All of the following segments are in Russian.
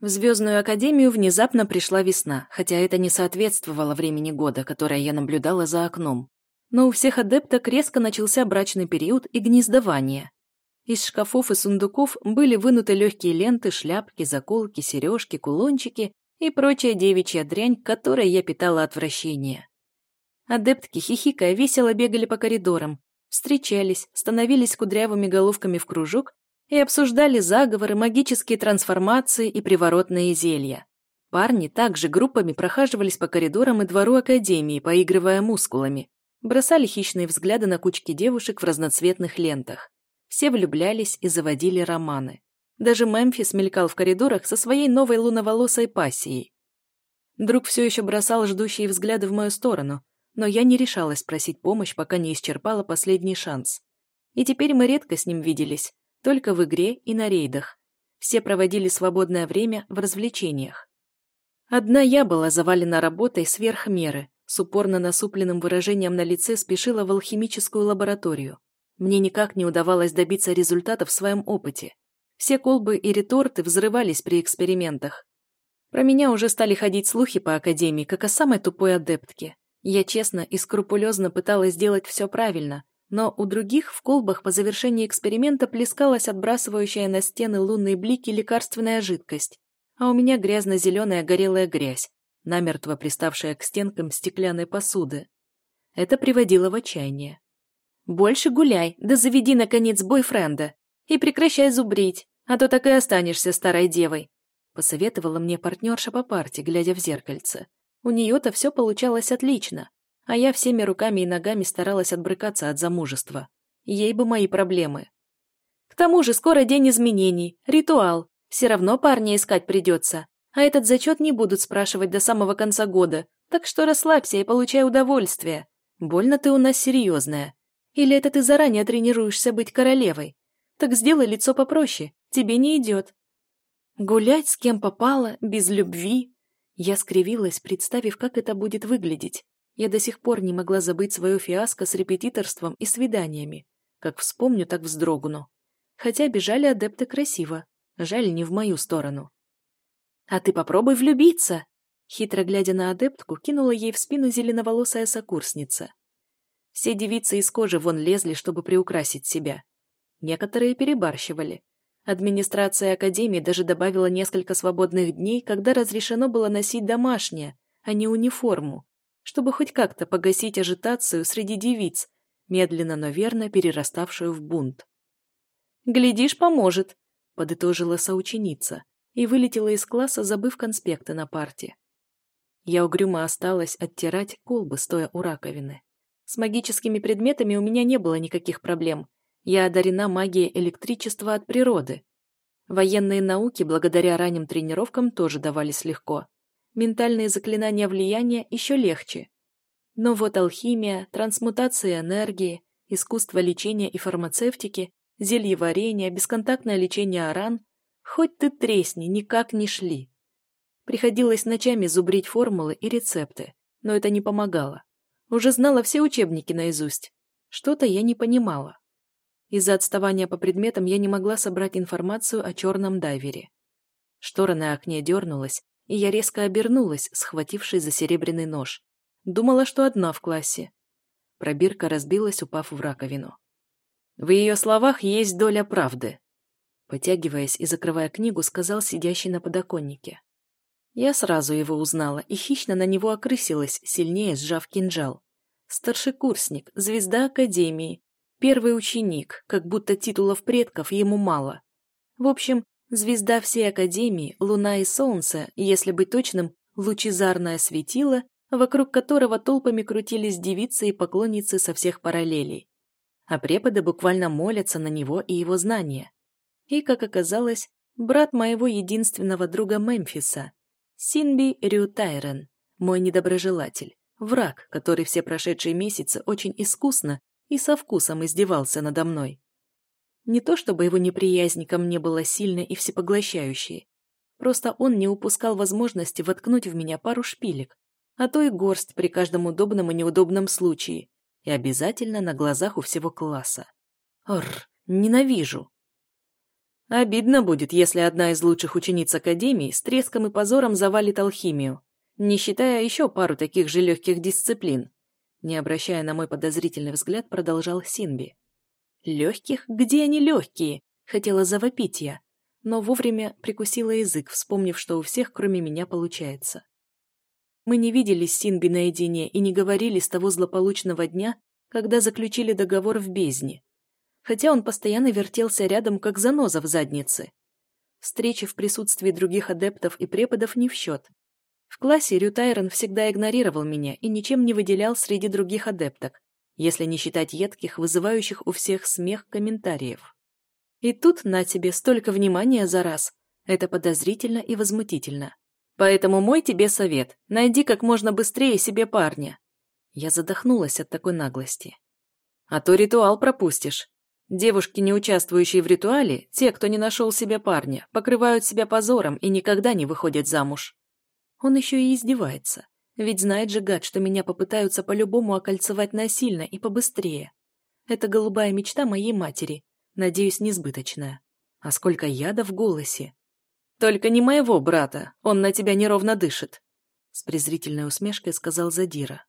В Звездную Академию внезапно пришла весна, хотя это не соответствовало времени года, которое я наблюдала за окном. Но у всех адепток резко начался брачный период и гнездование. Из шкафов и сундуков были вынуты легкие ленты, шляпки, заколки, сережки, кулончики и прочая девичья дрянь, которой я питала отвращение. Адептки, хихикая, весело бегали по коридорам, встречались, становились кудрявыми головками в кружок и обсуждали заговоры, магические трансформации и приворотные зелья. Парни также группами прохаживались по коридорам и двору Академии, поигрывая мускулами, бросали хищные взгляды на кучки девушек в разноцветных лентах. Все влюблялись и заводили романы. Даже Мемфис мелькал в коридорах со своей новой луноволосой пассией. Друг все еще бросал ждущие взгляды в мою сторону, но я не решалась просить помощь, пока не исчерпала последний шанс. И теперь мы редко с ним виделись, только в игре и на рейдах. Все проводили свободное время в развлечениях. Одна я была завалена работой сверх меры, с упорно насупленным выражением на лице спешила в алхимическую лабораторию. Мне никак не удавалось добиться результатов в своем опыте. Все колбы и реторты взрывались при экспериментах. Про меня уже стали ходить слухи по Академии, как о самой тупой адептке. Я честно и скрупулезно пыталась сделать все правильно, но у других в колбах по завершении эксперимента плескалась отбрасывающая на стены лунные блики лекарственная жидкость, а у меня грязно-зеленая горелая грязь, намертво приставшая к стенкам стеклянной посуды. Это приводило в отчаяние. «Больше гуляй, да заведи, наконец, бойфренда, и прекращай зубрить, а то так и останешься старой девой», посоветовала мне партнерша по парте, глядя в зеркальце. У нее-то все получалось отлично, а я всеми руками и ногами старалась отбрыкаться от замужества. Ей бы мои проблемы. К тому же скоро день изменений, ритуал. Все равно парня искать придется. А этот зачет не будут спрашивать до самого конца года, так что расслабься и получай удовольствие. Больно ты у нас серьезная. Или это ты заранее тренируешься быть королевой? Так сделай лицо попроще, тебе не идет. Гулять с кем попало, без любви. Я скривилась, представив, как это будет выглядеть. Я до сих пор не могла забыть свое фиаско с репетиторством и свиданиями. Как вспомню, так вздрогну. Хотя бежали адепты красиво. Жаль, не в мою сторону. «А ты попробуй влюбиться!» Хитро глядя на адептку, кинула ей в спину зеленоволосая сокурсница. Все девицы из кожи вон лезли, чтобы приукрасить себя. Некоторые перебарщивали. Администрация Академии даже добавила несколько свободных дней, когда разрешено было носить домашнее, а не униформу, чтобы хоть как-то погасить ажитацию среди девиц, медленно, но верно перераставшую в бунт. «Глядишь, поможет», — подытожила соученица и вылетела из класса, забыв конспекты на парте. Я угрюмо осталась оттирать колбы, стоя у раковины. С магическими предметами у меня не было никаких проблем. Я одарена магией электричества от природы. Военные науки, благодаря ранним тренировкам, тоже давались легко ментальные заклинания влияния еще легче. Но вот алхимия, трансмутация энергии, искусство лечения и фармацевтики, зельеварение, бесконтактное лечение ран, хоть ты тресни, никак не шли. Приходилось ночами зубрить формулы и рецепты, но это не помогало. Уже знала все учебники наизусть. Что-то я не понимала. Из-за отставания по предметам я не могла собрать информацию о черном дайвере. Штора на окне дернулась, и я резко обернулась, схватившись за серебряный нож. Думала, что одна в классе. Пробирка разбилась, упав в раковину. В ее словах есть доля правды. Потягиваясь и закрывая книгу, сказал сидящий на подоконнике. Я сразу его узнала и хищно на него окрысилась, сильнее сжав кинжал. Старшекурсник, звезда Академии, первый ученик, как будто титулов предков ему мало. В общем, Звезда всей Академии, Луна и Солнце, если быть точным, лучезарное светило, вокруг которого толпами крутились девицы и поклонницы со всех параллелей. А преподы буквально молятся на него и его знания. И, как оказалось, брат моего единственного друга Мемфиса, Синби Рютайрен, мой недоброжелатель, враг, который все прошедшие месяцы очень искусно и со вкусом издевался надо мной. Не то чтобы его неприязнь ко мне была сильной и всепоглощающей. Просто он не упускал возможности воткнуть в меня пару шпилек, а то и горсть при каждом удобном и неудобном случае, и обязательно на глазах у всего класса. Р, ненавижу. Обидно будет, если одна из лучших учениц Академии с треском и позором завалит алхимию, не считая еще пару таких же легких дисциплин. Не обращая на мой подозрительный взгляд, продолжал Синби. «Легких? Где они легкие?» — хотела завопить я, но вовремя прикусила язык, вспомнив, что у всех, кроме меня, получается. Мы не виделись с Синби наедине и не говорили с того злополучного дня, когда заключили договор в бездне. Хотя он постоянно вертелся рядом, как заноза в заднице. Встречи в присутствии других адептов и преподов не в счет. В классе Рю Тайрон всегда игнорировал меня и ничем не выделял среди других адепток, если не считать едких, вызывающих у всех смех комментариев. И тут на тебе столько внимания за раз. Это подозрительно и возмутительно. Поэтому мой тебе совет – найди как можно быстрее себе парня. Я задохнулась от такой наглости. А то ритуал пропустишь. Девушки, не участвующие в ритуале, те, кто не нашел себе парня, покрывают себя позором и никогда не выходят замуж. Он еще и издевается. Ведь знает же гад, что меня попытаются по-любому окольцевать насильно и побыстрее. Это голубая мечта моей матери, надеюсь, несбыточная. А сколько яда в голосе. Только не моего брата, он на тебя неровно дышит. С презрительной усмешкой сказал Задира.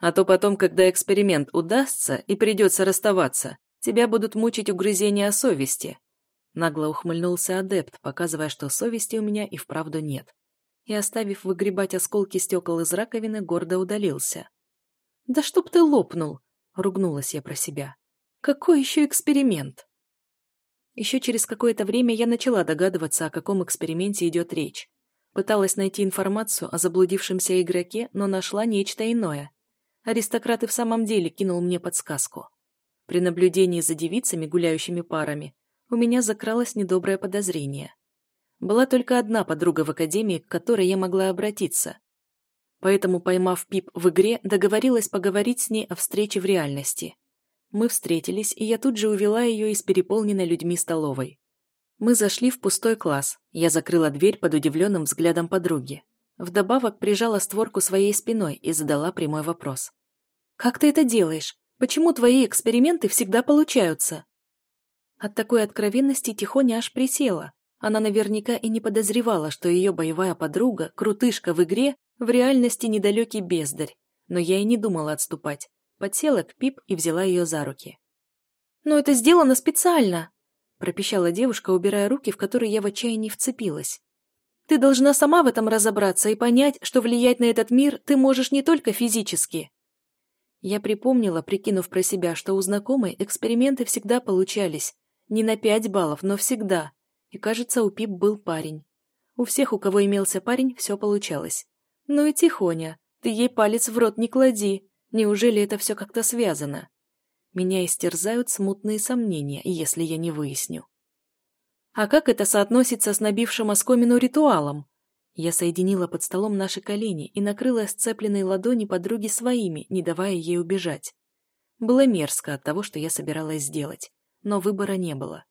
А то потом, когда эксперимент удастся и придется расставаться, тебя будут мучить угрызения совести. Нагло ухмыльнулся адепт, показывая, что совести у меня и вправду нет и, оставив выгребать осколки стекол из раковины, гордо удалился. «Да чтоб ты лопнул!» — ругнулась я про себя. «Какой еще эксперимент?» Еще через какое-то время я начала догадываться, о каком эксперименте идет речь. Пыталась найти информацию о заблудившемся игроке, но нашла нечто иное. Аристократ и в самом деле кинул мне подсказку. При наблюдении за девицами, гуляющими парами, у меня закралось недоброе подозрение. Была только одна подруга в академии, к которой я могла обратиться. Поэтому, поймав Пип в игре, договорилась поговорить с ней о встрече в реальности. Мы встретились, и я тут же увела ее из переполненной людьми столовой. Мы зашли в пустой класс. Я закрыла дверь под удивленным взглядом подруги. Вдобавок прижала створку своей спиной и задала прямой вопрос. «Как ты это делаешь? Почему твои эксперименты всегда получаются?» От такой откровенности Тихоня аж присела, она наверняка и не подозревала, что ее боевая подруга, крутышка в игре, в реальности недалекий бездарь. Но я и не думала отступать. Подсела к Пип и взяла ее за руки. «Но это сделано специально!» пропищала девушка, убирая руки, в которые я в отчаянии вцепилась. «Ты должна сама в этом разобраться и понять, что влиять на этот мир ты можешь не только физически». Я припомнила, прикинув про себя, что у знакомой эксперименты всегда получались. Не на пять баллов, но всегда. И, кажется, у Пип был парень. У всех, у кого имелся парень, все получалось. Ну и тихоня, ты ей палец в рот не клади. Неужели это все как-то связано? Меня истерзают смутные сомнения, если я не выясню. А как это соотносится с набившим оскомину ритуалом? Я соединила под столом наши колени и накрыла сцепленные ладони подруги своими, не давая ей убежать. Было мерзко от того, что я собиралась сделать, но выбора не было.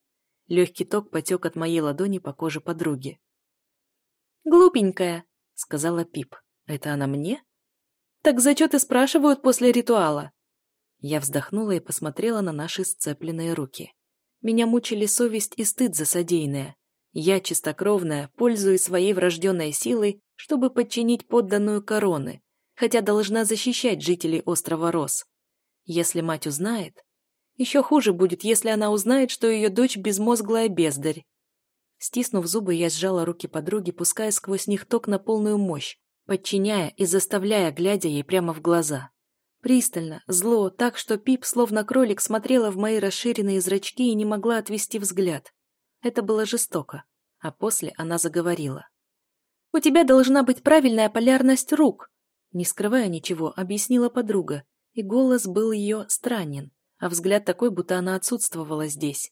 Легкий ток потек от моей ладони по коже подруги. «Глупенькая», — сказала Пип. «Это она мне?» «Так зачеты спрашивают после ритуала?» Я вздохнула и посмотрела на наши сцепленные руки. Меня мучили совесть и стыд за содеянное. Я, чистокровная, пользуюсь своей врожденной силой, чтобы подчинить подданную короны, хотя должна защищать жителей острова Рос. Если мать узнает, еще хуже будет, если она узнает, что ее дочь безмозглая бездарь. Стиснув зубы, я сжала руки подруги, пуская сквозь них ток на полную мощь, подчиняя и заставляя, глядя ей прямо в глаза. Пристально, зло, так что Пип, словно кролик, смотрела в мои расширенные зрачки и не могла отвести взгляд. Это было жестоко. А после она заговорила. «У тебя должна быть правильная полярность рук», не скрывая ничего, объяснила подруга, и голос был ее странен а взгляд такой, будто она отсутствовала здесь.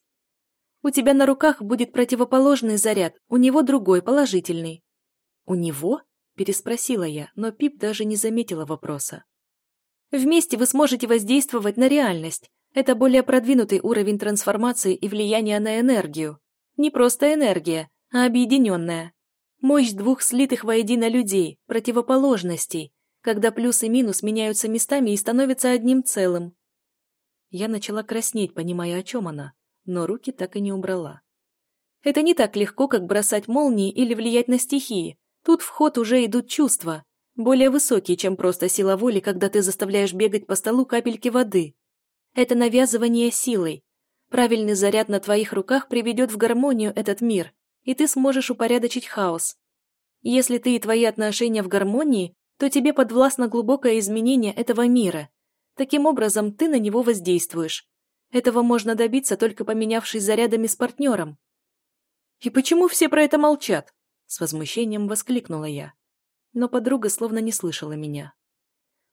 «У тебя на руках будет противоположный заряд, у него другой, положительный». «У него?» – переспросила я, но Пип даже не заметила вопроса. «Вместе вы сможете воздействовать на реальность. Это более продвинутый уровень трансформации и влияния на энергию. Не просто энергия, а объединенная. Мощь двух слитых воедино людей, противоположностей, когда плюс и минус меняются местами и становятся одним целым. Я начала краснеть, понимая, о чем она, но руки так и не убрала. Это не так легко, как бросать молнии или влиять на стихии. Тут в ход уже идут чувства, более высокие, чем просто сила воли, когда ты заставляешь бегать по столу капельки воды. Это навязывание силой. Правильный заряд на твоих руках приведет в гармонию этот мир, и ты сможешь упорядочить хаос. Если ты и твои отношения в гармонии, то тебе подвластно глубокое изменение этого мира. Таким образом, ты на него воздействуешь. Этого можно добиться, только поменявшись зарядами с партнером. «И почему все про это молчат?» С возмущением воскликнула я. Но подруга словно не слышала меня.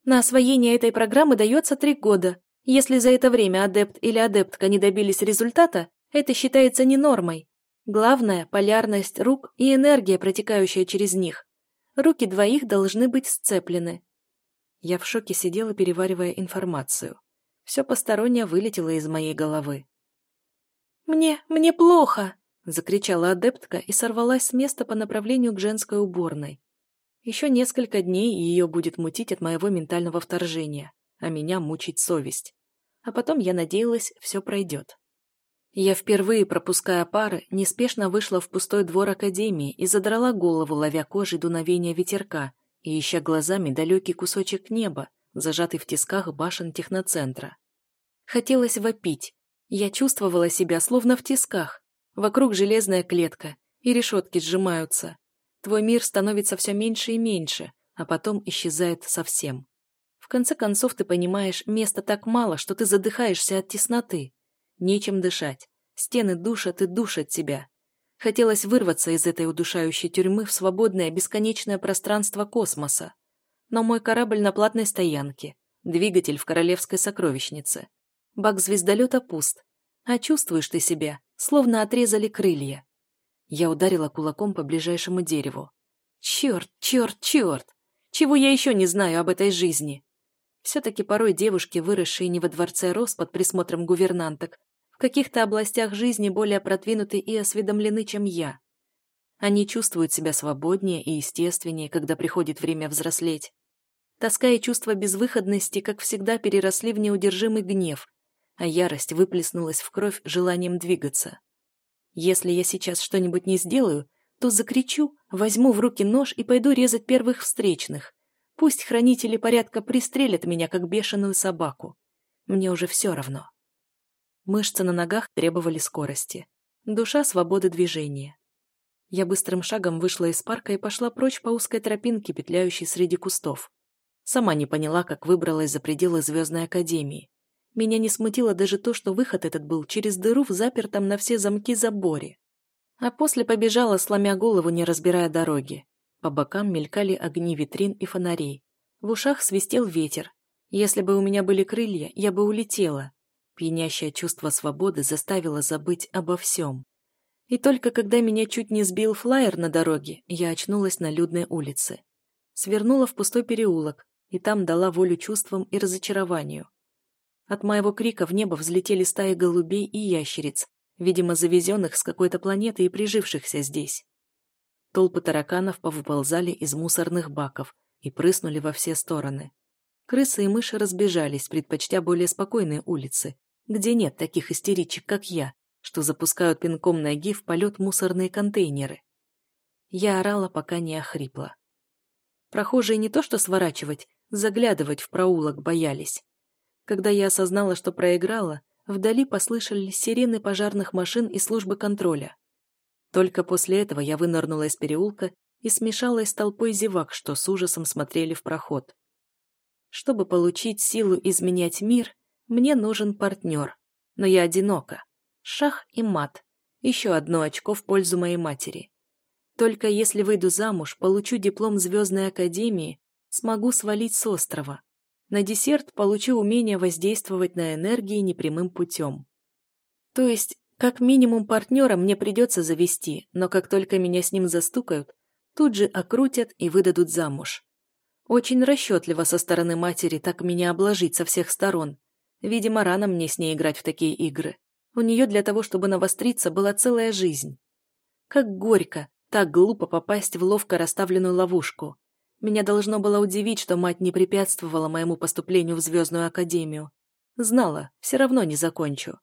На освоение этой программы дается три года. Если за это время адепт или адептка не добились результата, это считается не нормой. Главное – полярность рук и энергия, протекающая через них. Руки двоих должны быть сцеплены. Я в шоке сидела, переваривая информацию. Все постороннее вылетело из моей головы. «Мне, мне плохо!» — закричала адептка и сорвалась с места по направлению к женской уборной. Еще несколько дней ее будет мутить от моего ментального вторжения, а меня мучить совесть. А потом, я надеялась, все пройдет. Я впервые, пропуская пары, неспешно вышла в пустой двор Академии и задрала голову, ловя кожей дуновения ветерка и ища глазами далекий кусочек неба, зажатый в тисках башен техноцентра. Хотелось вопить. Я чувствовала себя словно в тисках. Вокруг железная клетка, и решетки сжимаются. Твой мир становится все меньше и меньше, а потом исчезает совсем. В конце концов ты понимаешь, места так мало, что ты задыхаешься от тесноты. Нечем дышать. Стены душат и душат тебя. Хотелось вырваться из этой удушающей тюрьмы в свободное бесконечное пространство космоса. Но мой корабль на платной стоянке, двигатель в королевской сокровищнице. Бак звездолета пуст. А чувствуешь ты себя, словно отрезали крылья. Я ударила кулаком по ближайшему дереву. Черт, черт, черт! Чего я еще не знаю об этой жизни? Все-таки порой девушки, выросшие не во дворце Рос под присмотром гувернанток, каких-то областях жизни более продвинуты и осведомлены, чем я. Они чувствуют себя свободнее и естественнее, когда приходит время взрослеть. Тоска и чувство безвыходности, как всегда, переросли в неудержимый гнев, а ярость выплеснулась в кровь желанием двигаться. Если я сейчас что-нибудь не сделаю, то закричу, возьму в руки нож и пойду резать первых встречных, Пусть хранители порядка пристрелят меня, как бешеную собаку. Мне уже все равно. Мышцы на ногах требовали скорости. Душа свободы движения. Я быстрым шагом вышла из парка и пошла прочь по узкой тропинке, петляющей среди кустов. Сама не поняла, как выбралась за пределы Звездной Академии. Меня не смутило даже то, что выход этот был через дыру в запертом на все замки заборе. А после побежала, сломя голову, не разбирая дороги. По бокам мелькали огни витрин и фонарей. В ушах свистел ветер. Если бы у меня были крылья, я бы улетела. Пьянящее чувство свободы заставило забыть обо всем. И только когда меня чуть не сбил флайер на дороге, я очнулась на людной улице. Свернула в пустой переулок, и там дала волю чувствам и разочарованию. От моего крика в небо взлетели стаи голубей и ящериц, видимо, завезенных с какой-то планеты и прижившихся здесь. Толпы тараканов повыползали из мусорных баков и прыснули во все стороны. Крысы и мыши разбежались, предпочтя более спокойные улицы, где нет таких истеричек, как я, что запускают пинком ноги в полет мусорные контейнеры. Я орала, пока не охрипла. Прохожие не то что сворачивать, заглядывать в проулок боялись. Когда я осознала, что проиграла, вдали послышались сирены пожарных машин и службы контроля. Только после этого я вынырнула из переулка и смешалась с толпой зевак, что с ужасом смотрели в проход. Чтобы получить силу изменять мир, мне нужен партнер. Но я одинока. Шах и мат. Еще одно очко в пользу моей матери. Только если выйду замуж, получу диплом Звездной Академии, смогу свалить с острова. На десерт получу умение воздействовать на энергии непрямым путем. То есть как минимум партнера мне придется завести, но как только меня с ним застукают, тут же окрутят и выдадут замуж. Очень расчетливо со стороны матери так меня обложить со всех сторон. Видимо, рано мне с ней играть в такие игры. У нее для того, чтобы навостриться, была целая жизнь. Как горько, так глупо попасть в ловко расставленную ловушку. Меня должно было удивить, что мать не препятствовала моему поступлению в Звездную Академию. Знала, все равно не закончу.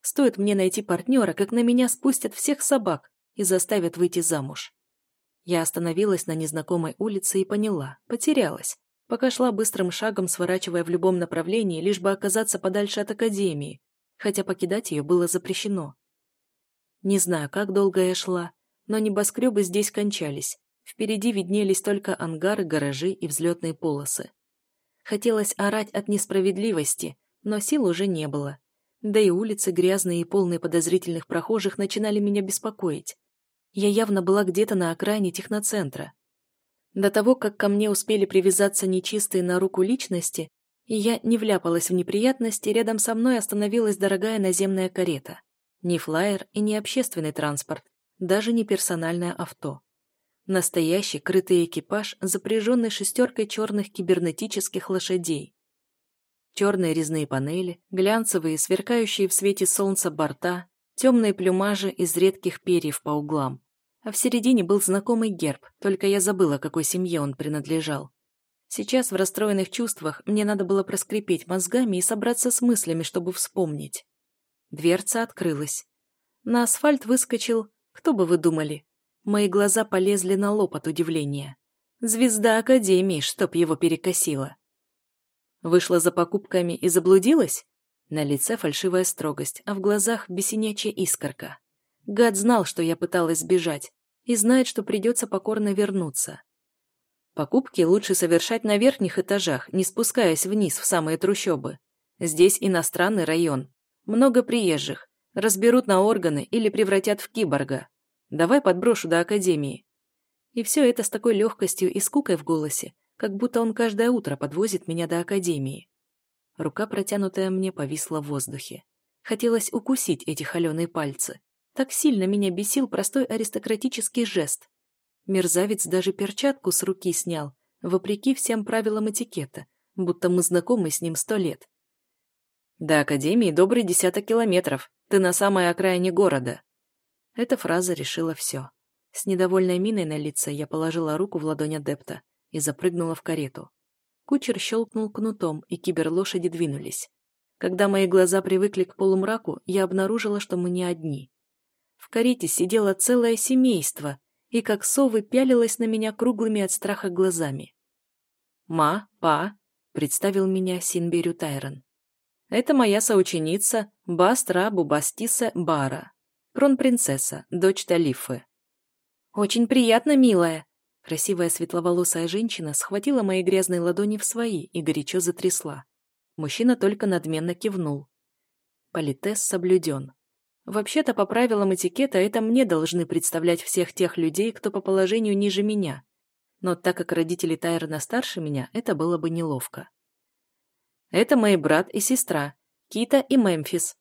Стоит мне найти партнера, как на меня спустят всех собак, и заставят выйти замуж. Я остановилась на незнакомой улице и поняла, потерялась, пока шла быстрым шагом, сворачивая в любом направлении, лишь бы оказаться подальше от академии, хотя покидать ее было запрещено. Не знаю, как долго я шла, но небоскребы здесь кончались. Впереди виднелись только ангары, гаражи и взлетные полосы. Хотелось орать от несправедливости, но сил уже не было. Да и улицы, грязные и полные подозрительных прохожих, начинали меня беспокоить. Я явно была где-то на окраине техноцентра. До того, как ко мне успели привязаться нечистые на руку личности, и я не вляпалась в неприятности, рядом со мной остановилась дорогая наземная карета. Не флайер и не общественный транспорт, даже не персональное авто. Настоящий крытый экипаж, запряженный шестеркой черных кибернетических лошадей. Черные резные панели, глянцевые, сверкающие в свете солнца борта, темные плюмажи из редких перьев по углам. А в середине был знакомый герб, только я забыла, какой семье он принадлежал. Сейчас в расстроенных чувствах мне надо было проскрипеть мозгами и собраться с мыслями, чтобы вспомнить. Дверца открылась. На асфальт выскочил, кто бы вы думали. Мои глаза полезли на лоб от удивления. Звезда Академии, чтоб его перекосило. Вышла за покупками и заблудилась? На лице фальшивая строгость, а в глазах бесенячая искорка. Гад знал, что я пыталась сбежать, и знает, что придется покорно вернуться. Покупки лучше совершать на верхних этажах, не спускаясь вниз в самые трущобы. Здесь иностранный район. Много приезжих. Разберут на органы или превратят в киборга. Давай подброшу до академии. И все это с такой легкостью и скукой в голосе, как будто он каждое утро подвозит меня до академии. Рука, протянутая мне, повисла в воздухе. Хотелось укусить эти холеные пальцы. Так сильно меня бесил простой аристократический жест. Мерзавец даже перчатку с руки снял, вопреки всем правилам этикета, будто мы знакомы с ним сто лет. «До Академии добрый десяток километров. Ты на самой окраине города». Эта фраза решила все. С недовольной миной на лице я положила руку в ладонь адепта и запрыгнула в карету. Кучер щелкнул кнутом, и киберлошади двинулись. Когда мои глаза привыкли к полумраку, я обнаружила, что мы не одни. В карете сидело целое семейство, и как совы пялилось на меня круглыми от страха глазами. «Ма, па», — представил меня Синберю Тайрон. «Это моя соученица Бастра Бубастиса Бара, кронпринцесса, дочь Талифы». «Очень приятно, милая», Красивая светловолосая женщина схватила мои грязные ладони в свои и горячо затрясла. Мужчина только надменно кивнул. Политес соблюден. Вообще-то, по правилам этикета, это мне должны представлять всех тех людей, кто по положению ниже меня. Но так как родители Тайрона старше меня, это было бы неловко. Это мои брат и сестра, Кита и Мемфис.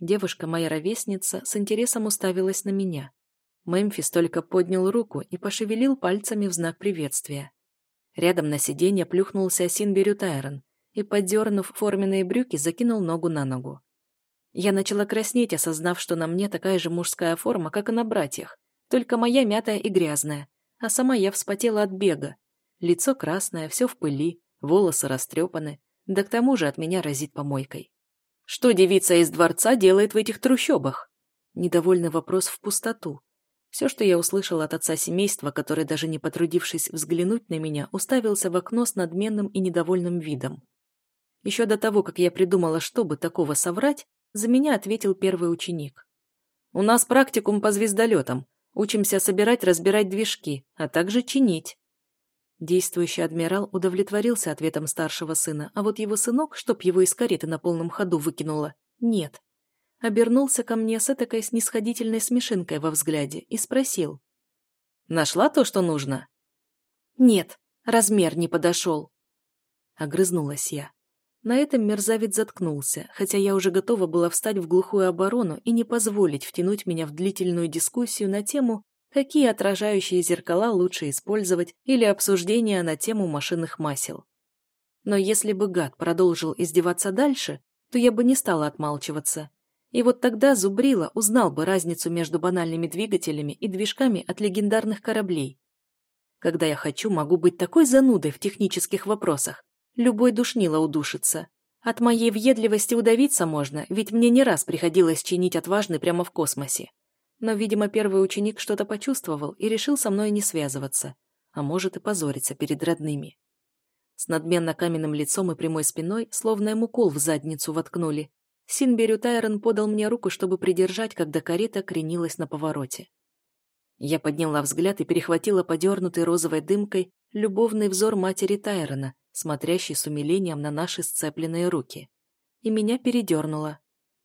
Девушка, моя ровесница, с интересом уставилась на меня. Мемфис только поднял руку и пошевелил пальцами в знак приветствия. Рядом на сиденье плюхнулся Синберю Тайрон и, поддернув форменные брюки, закинул ногу на ногу. Я начала краснеть, осознав, что на мне такая же мужская форма, как и на братьях, только моя мятая и грязная, а сама я вспотела от бега. Лицо красное, все в пыли, волосы растрепаны, да к тому же от меня разит помойкой. «Что девица из дворца делает в этих трущобах?» Недовольный вопрос в пустоту, все, что я услышал от отца семейства, который, даже не потрудившись взглянуть на меня, уставился в окно с надменным и недовольным видом. Еще до того, как я придумала, чтобы такого соврать, за меня ответил первый ученик. «У нас практикум по звездолетам. Учимся собирать, разбирать движки, а также чинить». Действующий адмирал удовлетворился ответом старшего сына, а вот его сынок, чтоб его из кареты на полном ходу выкинуло, нет обернулся ко мне с этакой снисходительной смешинкой во взгляде и спросил. «Нашла то, что нужно?» «Нет, размер не подошел». Огрызнулась я. На этом мерзавец заткнулся, хотя я уже готова была встать в глухую оборону и не позволить втянуть меня в длительную дискуссию на тему, какие отражающие зеркала лучше использовать или обсуждение на тему машинных масел. Но если бы гад продолжил издеваться дальше, то я бы не стала отмалчиваться. И вот тогда Зубрила узнал бы разницу между банальными двигателями и движками от легендарных кораблей. Когда я хочу, могу быть такой занудой в технических вопросах. Любой душнило удушится. От моей въедливости удавиться можно, ведь мне не раз приходилось чинить отважный прямо в космосе. Но, видимо, первый ученик что-то почувствовал и решил со мной не связываться, а может и позориться перед родными. С надменно каменным лицом и прямой спиной, словно ему кол в задницу воткнули, Синберю Тайрон подал мне руку, чтобы придержать, когда карета кренилась на повороте. Я подняла взгляд и перехватила подернутой розовой дымкой любовный взор матери Тайрона, смотрящий с умилением на наши сцепленные руки. И меня передернуло.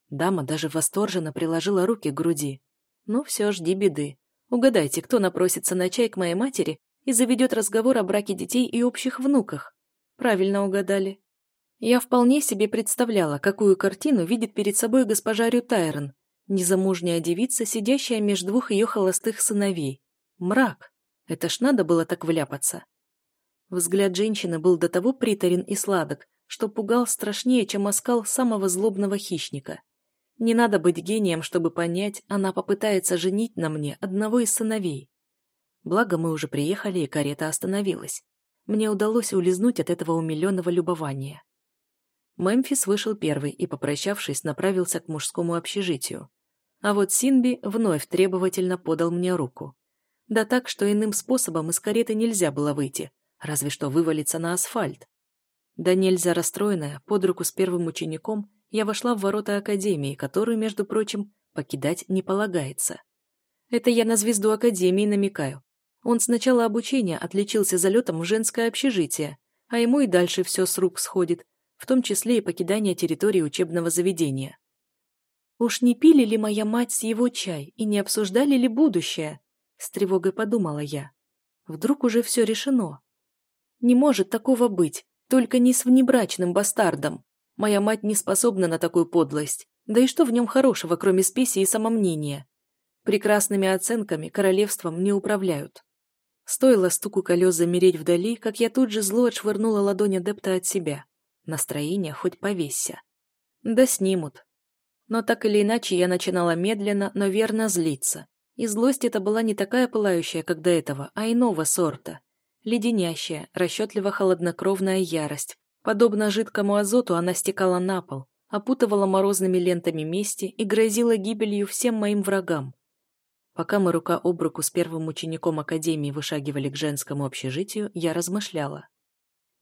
Дама даже восторженно приложила руки к груди. Ну все, жди беды. Угадайте, кто напросится на чай к моей матери и заведет разговор о браке детей и общих внуках. Правильно угадали. Я вполне себе представляла, какую картину видит перед собой госпожа Рютайрон, незамужняя девица, сидящая между двух ее холостых сыновей. Мрак. Это ж надо было так вляпаться. Взгляд женщины был до того приторен и сладок, что пугал страшнее, чем оскал самого злобного хищника. Не надо быть гением, чтобы понять, она попытается женить на мне одного из сыновей. Благо мы уже приехали, и карета остановилась. Мне удалось улизнуть от этого умиленного любования. Мемфис вышел первый и, попрощавшись, направился к мужскому общежитию. А вот Синби вновь требовательно подал мне руку. Да так, что иным способом из кареты нельзя было выйти, разве что вывалиться на асфальт. Да нельзя расстроенная, под руку с первым учеником, я вошла в ворота Академии, которую, между прочим, покидать не полагается. Это я на звезду Академии намекаю. Он с начала обучения отличился залетом в женское общежитие, а ему и дальше все с рук сходит, в том числе и покидание территории учебного заведения. Уж не пили ли моя мать с его чай и не обсуждали ли будущее? С тревогой подумала я. Вдруг уже все решено? Не может такого быть, только не с внебрачным бастардом. Моя мать не способна на такую подлость. Да и что в нем хорошего, кроме спеси и самомнения? Прекрасными оценками королевством не управляют. Стоило стуку колес замереть вдали, как я тут же зло отшвырнула ладонь адепта от себя. Настроение хоть повесься. Да снимут. Но так или иначе я начинала медленно, но верно злиться. И злость эта была не такая пылающая, как до этого, а иного сорта. Леденящая, расчетливо-холоднокровная ярость. Подобно жидкому азоту она стекала на пол, опутывала морозными лентами мести и грозила гибелью всем моим врагам. Пока мы рука об руку с первым учеником Академии вышагивали к женскому общежитию, я размышляла.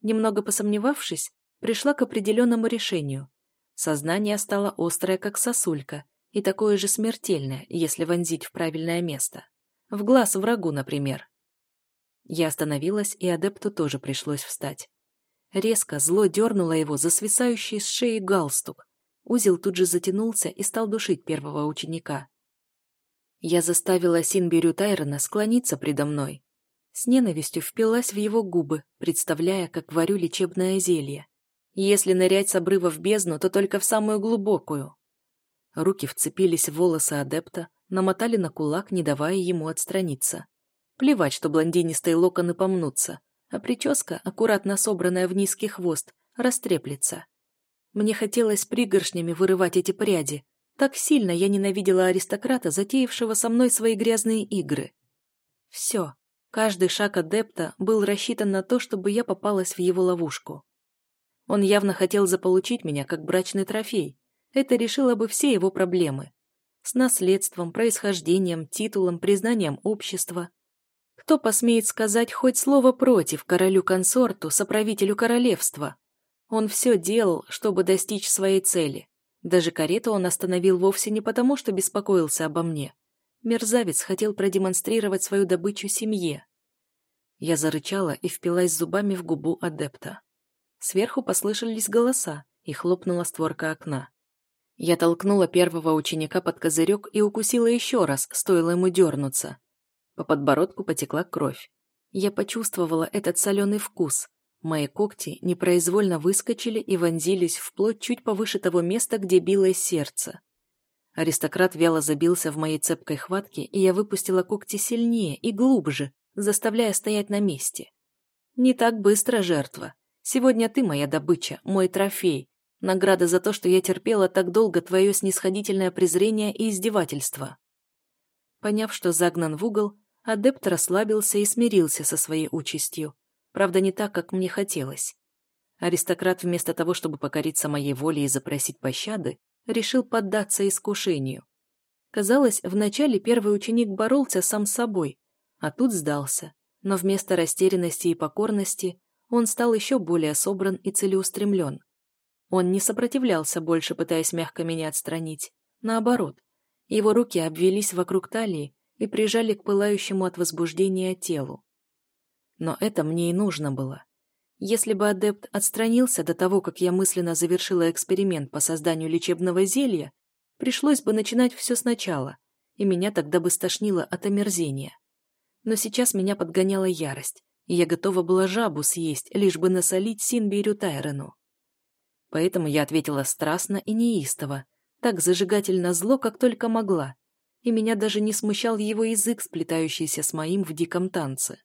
Немного посомневавшись, пришла к определенному решению. Сознание стало острое, как сосулька, и такое же смертельное, если вонзить в правильное место. В глаз врагу, например. Я остановилась, и адепту тоже пришлось встать. Резко зло дернуло его за свисающий с шеи галстук. Узел тут же затянулся и стал душить первого ученика. Я заставила Синбирю Тайрона склониться предо мной. С ненавистью впилась в его губы, представляя, как варю лечебное зелье. Если нырять с обрыва в бездну, то только в самую глубокую. Руки вцепились в волосы адепта, намотали на кулак, не давая ему отстраниться. Плевать, что блондинистые локоны помнутся, а прическа, аккуратно собранная в низкий хвост, растреплется. Мне хотелось пригоршнями вырывать эти пряди. Так сильно я ненавидела аристократа, затеявшего со мной свои грязные игры. Все. Каждый шаг адепта был рассчитан на то, чтобы я попалась в его ловушку. Он явно хотел заполучить меня как брачный трофей. Это решило бы все его проблемы. С наследством, происхождением, титулом, признанием общества. Кто посмеет сказать хоть слово против королю-консорту, соправителю королевства? Он все делал, чтобы достичь своей цели. Даже карету он остановил вовсе не потому, что беспокоился обо мне. Мерзавец хотел продемонстрировать свою добычу семье. Я зарычала и впилась зубами в губу адепта. Сверху послышались голоса, и хлопнула створка окна. Я толкнула первого ученика под козырек и укусила еще раз, стоило ему дернуться. По подбородку потекла кровь. Я почувствовала этот соленый вкус. Мои когти непроизвольно выскочили и вонзились вплоть чуть повыше того места, где билось сердце. Аристократ вяло забился в моей цепкой хватке, и я выпустила когти сильнее и глубже, заставляя стоять на месте. Не так быстро жертва. Сегодня ты моя добыча, мой трофей, награда за то, что я терпела так долго твое снисходительное презрение и издевательство». Поняв, что загнан в угол, адепт расслабился и смирился со своей участью. Правда, не так, как мне хотелось. Аристократ вместо того, чтобы покориться моей воле и запросить пощады, решил поддаться искушению. Казалось, вначале первый ученик боролся сам с собой, а тут сдался. Но вместо растерянности и покорности он стал еще более собран и целеустремлен. Он не сопротивлялся больше, пытаясь мягко меня отстранить. Наоборот, его руки обвелись вокруг талии и прижали к пылающему от возбуждения телу. Но это мне и нужно было. Если бы адепт отстранился до того, как я мысленно завершила эксперимент по созданию лечебного зелья, пришлось бы начинать все сначала, и меня тогда бы стошнило от омерзения. Но сейчас меня подгоняла ярость, и я готова была жабу съесть, лишь бы насолить Синбирю Тайрену. Поэтому я ответила страстно и неистово, так зажигательно зло, как только могла, и меня даже не смущал его язык, сплетающийся с моим в диком танце.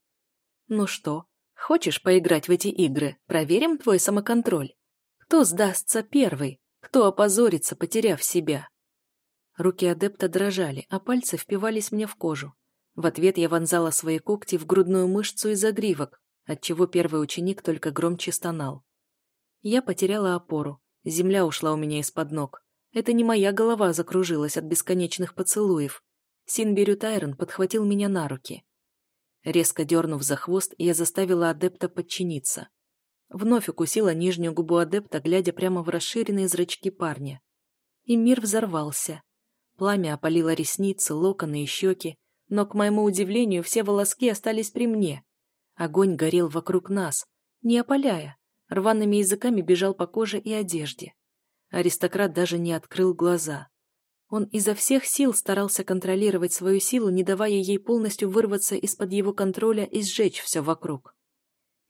«Ну что, хочешь поиграть в эти игры? Проверим твой самоконтроль. Кто сдастся первый? Кто опозорится, потеряв себя?» Руки адепта дрожали, а пальцы впивались мне в кожу. В ответ я вонзала свои когти в грудную мышцу и загривок, отчего первый ученик только громче стонал. Я потеряла опору, земля ушла у меня из-под ног. Это не моя голова закружилась от бесконечных поцелуев. Синбирю Тайрон подхватил меня на руки. Резко дернув за хвост, я заставила адепта подчиниться. Вновь укусила нижнюю губу адепта, глядя прямо в расширенные зрачки парня. И мир взорвался. Пламя опалило ресницы, локоны и щеки, но, к моему удивлению, все волоски остались при мне. Огонь горел вокруг нас, не опаляя, рваными языками бежал по коже и одежде. Аристократ даже не открыл глаза. Он изо всех сил старался контролировать свою силу, не давая ей полностью вырваться из-под его контроля и сжечь все вокруг.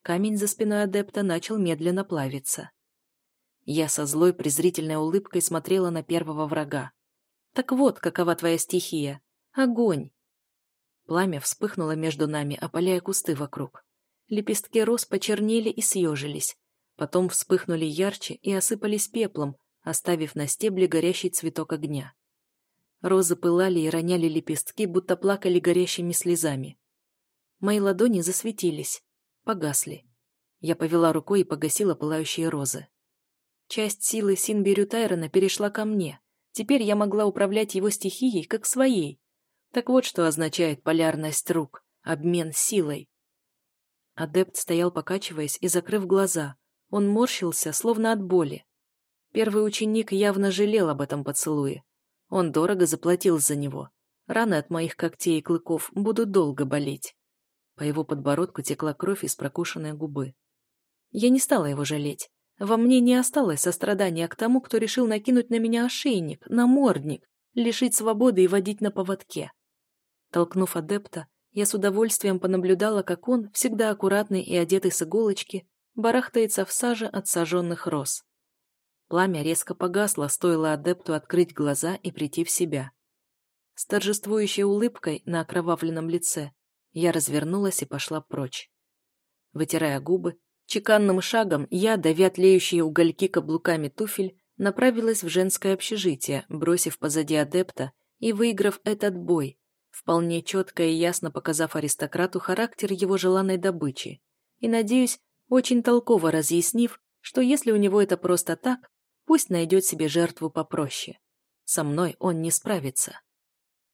Камень за спиной адепта начал медленно плавиться. Я со злой презрительной улыбкой смотрела на первого врага. «Так вот, какова твоя стихия. Огонь!» Пламя вспыхнуло между нами, опаляя кусты вокруг. Лепестки роз почернели и съежились. Потом вспыхнули ярче и осыпались пеплом, оставив на стебле горящий цветок огня. Розы пылали и роняли лепестки, будто плакали горящими слезами. Мои ладони засветились, погасли. Я повела рукой и погасила пылающие розы. Часть силы Синбирю Тайрона перешла ко мне. Теперь я могла управлять его стихией, как своей. Так вот, что означает полярность рук, обмен силой. Адепт стоял, покачиваясь и закрыв глаза. Он морщился, словно от боли. Первый ученик явно жалел об этом поцелуе. Он дорого заплатил за него. Раны от моих когтей и клыков будут долго болеть. По его подбородку текла кровь из прокушенной губы. Я не стала его жалеть. Во мне не осталось сострадания к тому, кто решил накинуть на меня ошейник, намордник, лишить свободы и водить на поводке. Толкнув адепта, я с удовольствием понаблюдала, как он, всегда аккуратный и одетый с иголочки, барахтается в саже от сожженных роз. Пламя резко погасло, стоило адепту открыть глаза и прийти в себя. С торжествующей улыбкой на окровавленном лице я развернулась и пошла прочь. Вытирая губы, чеканным шагом я, давя тлеющие угольки каблуками туфель, направилась в женское общежитие, бросив позади адепта и выиграв этот бой, вполне четко и ясно показав аристократу характер его желанной добычи, и, надеюсь, очень толково разъяснив, что если у него это просто так, Пусть найдет себе жертву попроще. Со мной он не справится.